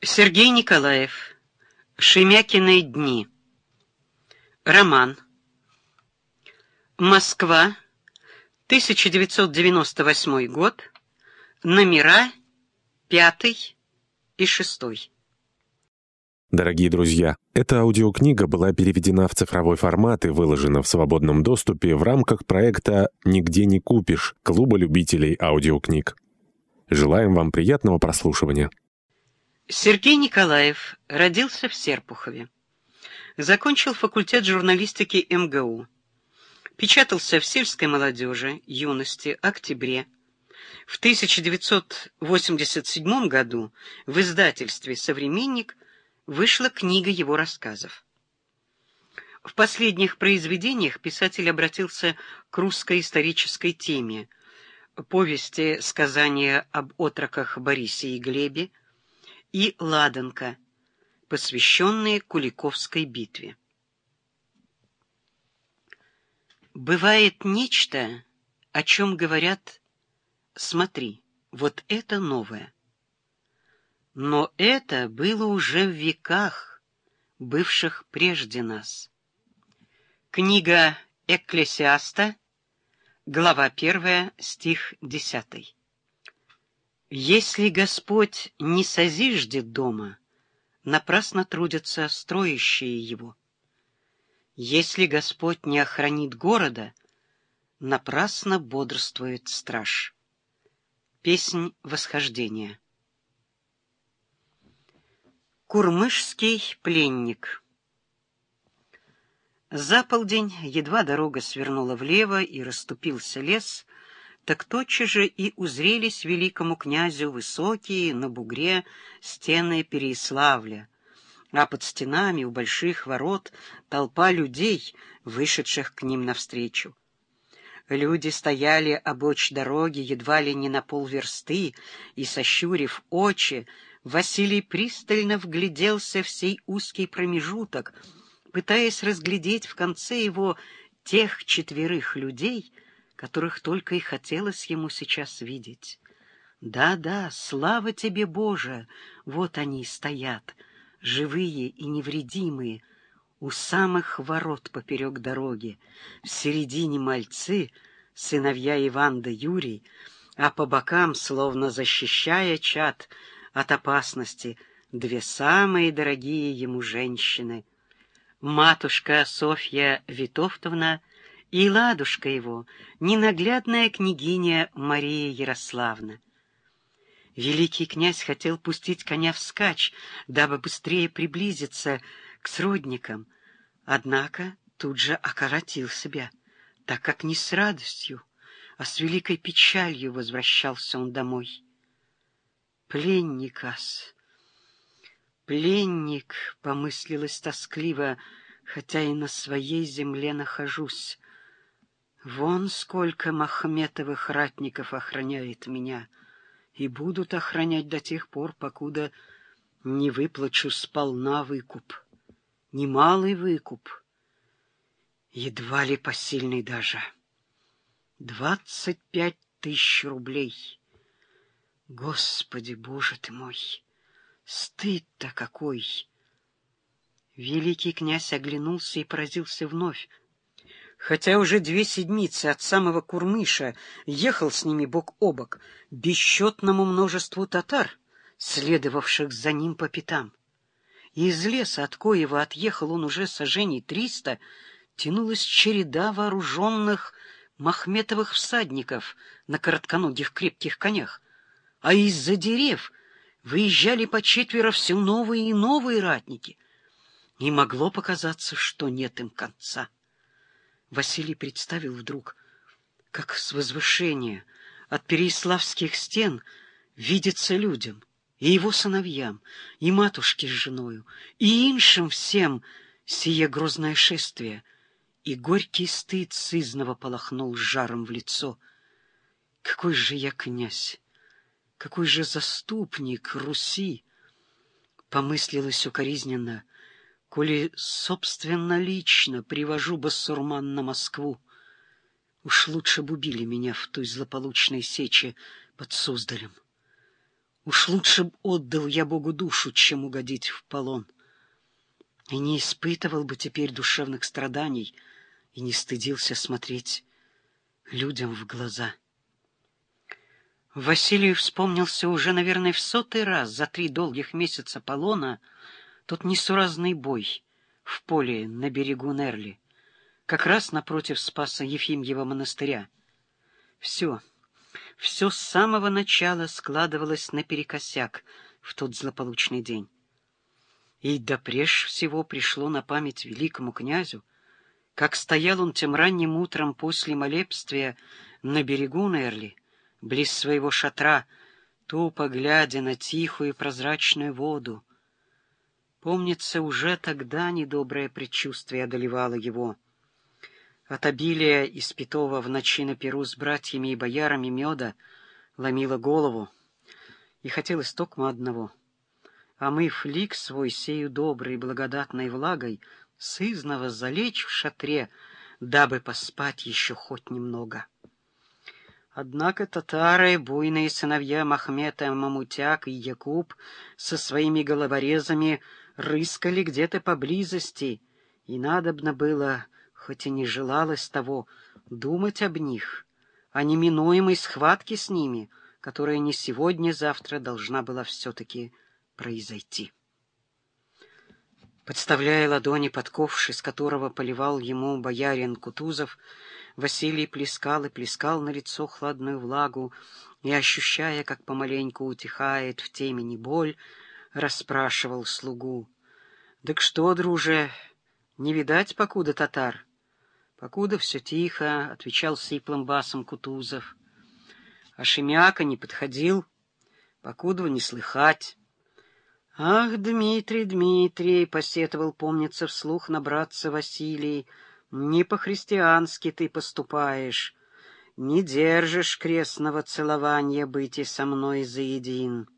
Сергей Николаев. Шемякины дни. Роман. Москва. 1998 год. Номера 5 и 6. Дорогие друзья, эта аудиокнига была переведена в цифровой формат и выложена в свободном доступе в рамках проекта «Нигде не купишь» Клуба любителей аудиокниг. Желаем вам приятного прослушивания. Сергей Николаев родился в Серпухове. Закончил факультет журналистики МГУ. Печатался в сельской молодежи, юности, октябре. В 1987 году в издательстве «Современник» вышла книга его рассказов. В последних произведениях писатель обратился к русской исторической теме, повести сказания об отроках Борисе и Глебе, и «Ладанка», посвященные Куликовской битве. Бывает нечто, о чем говорят «смотри, вот это новое». Но это было уже в веках, бывших прежде нас. Книга Экклесиаста, глава 1, стих 10. Если Господь не созиждет дома, напрасно трудятся строящие его. Если Господь не охранит города, напрасно бодрствует страж. Песнь восхождения. Курмышский пленник За полдень едва дорога свернула влево и расступился лес — так тотчас же и узрелись великому князю высокие на бугре стены Переиславля, а под стенами у больших ворот толпа людей, вышедших к ним навстречу. Люди стояли обочь дороги едва ли не на полверсты, и, сощурив очи, Василий пристально вгляделся в сей узкий промежуток, пытаясь разглядеть в конце его тех четверых людей — которых только и хотелось ему сейчас видеть. Да-да, слава тебе, Боже! Вот они стоят, живые и невредимые, у самых ворот поперек дороги, в середине мальцы, сыновья Иван да Юрий, а по бокам, словно защищая чад от опасности, две самые дорогие ему женщины. Матушка Софья Витовтовна и ладушка его, ненаглядная княгиня Мария Ярославна. Великий князь хотел пустить коня вскачь, дабы быстрее приблизиться к сродникам, однако тут же окоротил себя, так как не с радостью, а с великой печалью возвращался он домой. Пленник ас, пленник, — помыслилось тоскливо, — хотя и на своей земле нахожусь, Вон сколько Махметовых ратников охраняет меня, и будут охранять до тех пор, покуда не выплачу сполна выкуп. Немалый выкуп, едва ли посильный даже. Двадцать пять тысяч рублей. Господи, Боже ты мой! Стыд-то какой! Великий князь оглянулся и поразился вновь хотя уже две седмицы от самого Курмыша ехал с ними бок о бок бесчетному множеству татар, следовавших за ним по пятам. из леса, от коего отъехал он уже сожжений триста, тянулась череда вооруженных махметовых всадников на коротконогих крепких конях, а из-за дерев выезжали по четверо все новые и новые ратники, и могло показаться, что нет им конца. Василий представил вдруг, как с возвышения от Переяславских стен видится людям, и его сыновьям, и матушке с женою, и иншим всем сие грозное шествие, и горький стыд сызного полохнул жаром в лицо. Какой же я князь, какой же заступник Руси! Помыслилось укоризненно — коли собственно лично привожу басурман на Москву. Уж лучше бы убили меня в той злополучной сече под Суздалем. Уж лучше б отдал я Богу душу, чем угодить в полон. И не испытывал бы теперь душевных страданий, и не стыдился смотреть людям в глаза. Василию вспомнился уже, наверное, в сотый раз за три долгих месяца полона тот несуразный бой в поле на берегу Нерли, как раз напротив Спаса Ефимьева монастыря. Все, все с самого начала складывалось наперекосяк в тот злополучный день. И да прежде всего пришло на память великому князю, как стоял он тем ранним утром после молебствия на берегу Нерли, близ своего шатра, тупо глядя на тихую прозрачную воду. Помнится, уже тогда недоброе предчувствие одолевало его. От обилия испитого в ночи на перу с братьями и боярами меда ломило голову, и хотелось токмо одного — омыв лик свой сею доброй благодатной влагой, сызново залечь в шатре, дабы поспать еще хоть немного. Однако татары, буйные сыновья Махмета Мамутяк и Якуб со своими головорезами рыскали где-то поблизости, и надобно было, хоть и не желалось того, думать об них, о неминуемой схватке с ними, которая не сегодня-завтра должна была все-таки произойти. Подставляя ладони под ковш, из которого поливал ему боярин Кутузов, Василий плескал и плескал на лицо хладную влагу, и, ощущая, как помаленьку утихает в темени боль, расспрашивал слугу. — Так что, друже, не видать, покуда татар? — Покуда все тихо, — отвечал сиплым басом Кутузов. — А Шемяка не подходил, покуда не слыхать. — Ах, Дмитрий, Дмитрий, — посетовал, помнится вслух набраться Василий, — не по-христиански ты поступаешь, не держишь крестного целования быть и со мной заедин,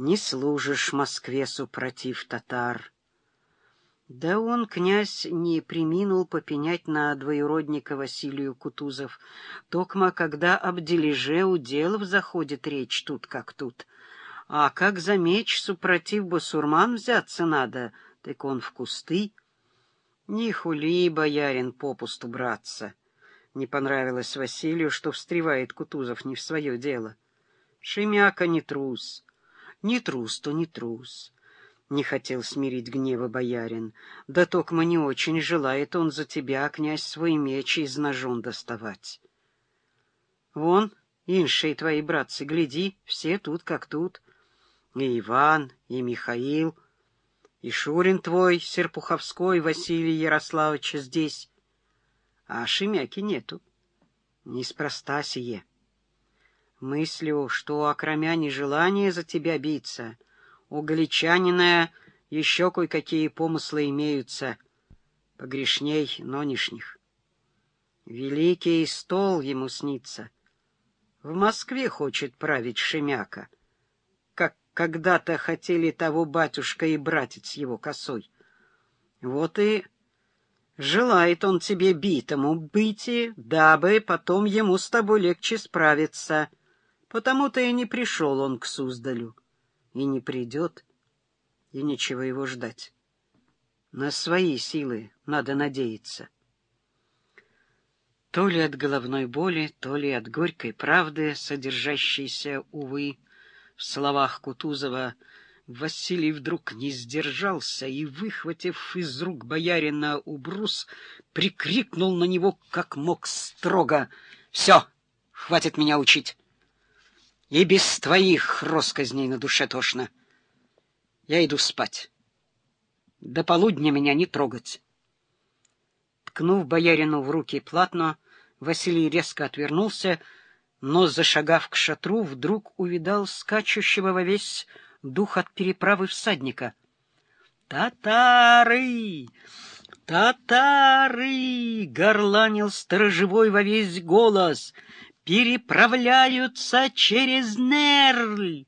не служишь Москве супротив татар. Да он, князь, не приминул попенять на двоюродника Василию Кутузов, токма, когда об дележе уделов заходит речь тут как тут. А как за меч супротив басурман взяться надо, так он в кусты. Не хули, боярин, попусту браться. Не понравилось Василию, что встревает Кутузов не в свое дело. Шемяка не трус. Не трус, то не трус. Не хотел смирить гнева боярин. Да токмо не очень желает он за тебя, князь, свой меч из ножом доставать. Вон, иншие твои братцы, гляди, все тут как тут. И Иван, и Михаил — и Шурин твой, Серпуховской Василий Ярославович, здесь. А Шемяки нету. Неспроста сие. Мыслю, что, окромя нежелания за тебя биться, у галичанина еще кое-какие помыслы имеются, погрешней нонешних. Великий стол ему снится. В Москве хочет править Шемяка — когда-то хотели того батюшка и братец его косой. Вот и желает он тебе битому быти, дабы потом ему с тобой легче справиться. Потому-то и не пришел он к Суздалю, и не придет, и нечего его ждать. На свои силы надо надеяться. То ли от головной боли, то ли от горькой правды, содержащейся, увы, в словах Кутузова Василий вдруг не сдержался и, выхватив из рук боярина убрус, прикрикнул на него, как мог строго. — Все, хватит меня учить. И без твоих росказней на душе тошно. Я иду спать. До полудня меня не трогать. Ткнув боярину в руки платно, Василий резко отвернулся — но, зашагав к шатру, вдруг увидал скачущего во весь дух от переправы всадника. «Татары! Татары!» — горланил сторожевой во весь голос. «Переправляются через Нерль!»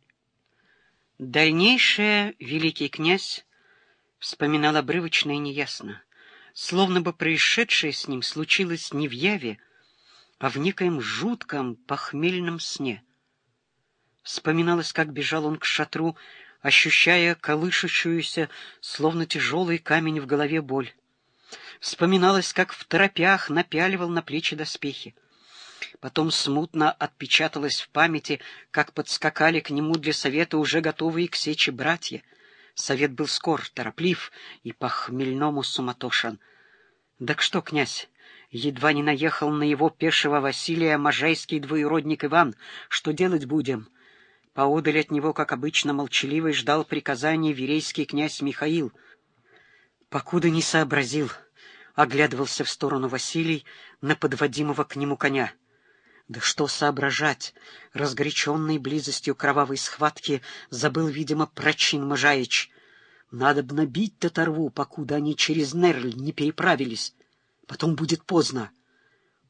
Дальнейшее великий князь вспоминал обрывочно и неясно, словно бы происшедшее с ним случилось не в яве, а в некоем жутком похмельном сне. Вспоминалось, как бежал он к шатру, ощущая колышущуюся, словно тяжелый камень в голове боль. Вспоминалось, как в торопях напяливал на плечи доспехи. Потом смутно отпечаталось в памяти, как подскакали к нему для совета уже готовые к сече братья. Совет был скор, тороплив и по-хмельному суматошен. Так что, князь, едва не наехал на его пешего Василия можайский двоюродник Иван. Что делать будем? Поодаль от него, как обычно, молчаливый ждал приказания верейский князь Михаил. Покуда не сообразил — оглядывался в сторону Василий на подводимого к нему коня. Да что соображать! Разгоряченный близостью кровавой схватки забыл, видимо, прочин Можаич. Надо б набить татарву, покуда они через Нерль не переправились. Потом будет поздно.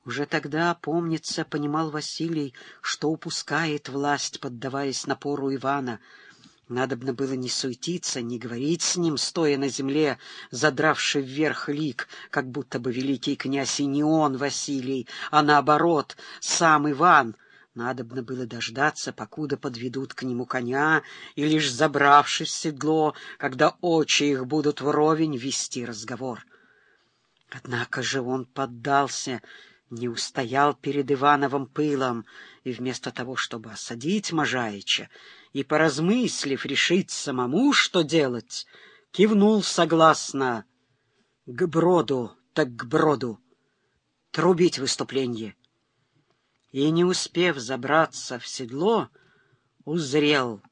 Уже тогда, помнится, понимал Василий, что упускает власть, поддаваясь напору Ивана — Надобно было не суетиться, не говорить с ним, стоя на земле, задравший вверх лик, как будто бы великий князь и не он, Василий, а наоборот, сам Иван. Надобно было дождаться, покуда подведут к нему коня, и лишь забравшись в седло, когда очи их будут вровень, вести разговор. Однако же он поддался, не устоял перед Ивановым пылом, и вместо того, чтобы осадить Можаича, и, поразмыслив, решить самому, что делать, кивнул согласно к броду, так к броду, трубить выступление. И, не успев забраться в седло, узрел,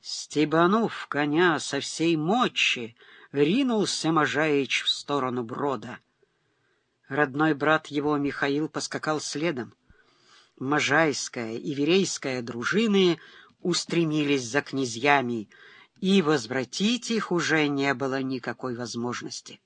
стебанув коня со всей мочи, ринулся Можаич в сторону брода. Родной брат его, Михаил, поскакал следом. Можайская и Верейская дружины устремились за князьями, и возвратить их уже не было никакой возможности.